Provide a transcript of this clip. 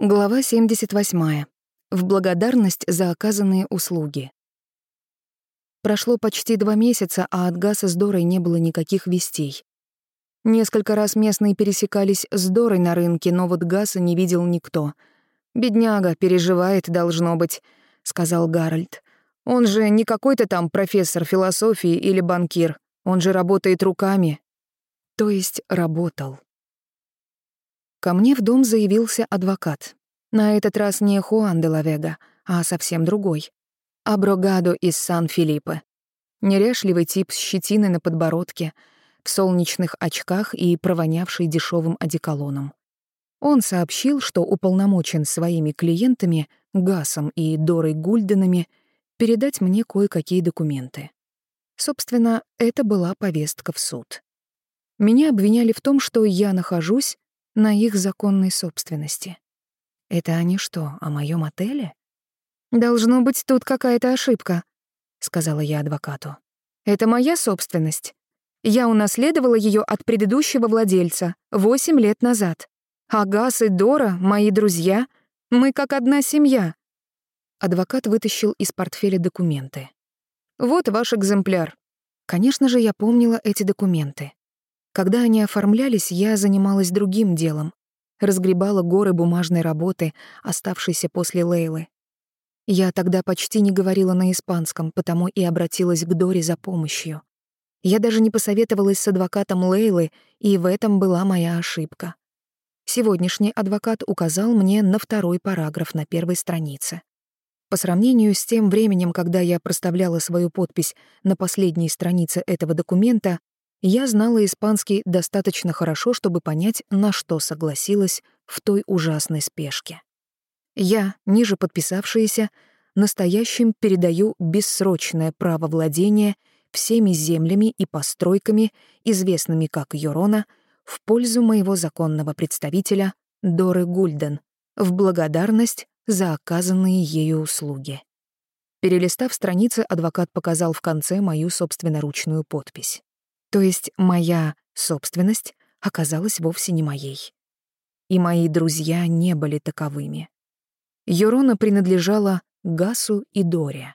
Глава 78. В благодарность за оказанные услуги. Прошло почти два месяца, а от Гаса с Дорой не было никаких вестей. Несколько раз местные пересекались с Дорой на рынке, но вот Гаса не видел никто. «Бедняга, переживает, должно быть», — сказал Гарольд. «Он же не какой-то там профессор философии или банкир. Он же работает руками». То есть работал. Ко мне в дом заявился адвокат. На этот раз не Хуан де Лавега, а совсем другой. Аброгадо из Сан-Филиппе. Неряшливый тип с щетиной на подбородке, в солнечных очках и провонявший дешевым одеколоном. Он сообщил, что уполномочен своими клиентами, Гасом и Дорой Гульденами, передать мне кое-какие документы. Собственно, это была повестка в суд. Меня обвиняли в том, что я нахожусь на их законной собственности. Это они что, о моем отеле? Должно быть тут какая-то ошибка, сказала я адвокату. Это моя собственность. Я унаследовала ее от предыдущего владельца восемь лет назад. Агас и Дора — мои друзья. Мы как одна семья. Адвокат вытащил из портфеля документы. Вот ваш экземпляр. Конечно же, я помнила эти документы. Когда они оформлялись, я занималась другим делом. Разгребала горы бумажной работы, оставшейся после Лейлы. Я тогда почти не говорила на испанском, потому и обратилась к Доре за помощью. Я даже не посоветовалась с адвокатом Лейлы, и в этом была моя ошибка. Сегодняшний адвокат указал мне на второй параграф на первой странице. По сравнению с тем временем, когда я проставляла свою подпись на последней странице этого документа, я знала испанский достаточно хорошо, чтобы понять, на что согласилась в той ужасной спешке. Я, ниже подписавшаяся, настоящим передаю бессрочное право владения всеми землями и постройками, известными как Йорона, в пользу моего законного представителя Доры Гульден, в благодарность за оказанные ею услуги. Перелистав страницы, адвокат показал в конце мою собственноручную подпись. То есть моя собственность оказалась вовсе не моей. И мои друзья не были таковыми. Юрона принадлежала Гасу и Доре.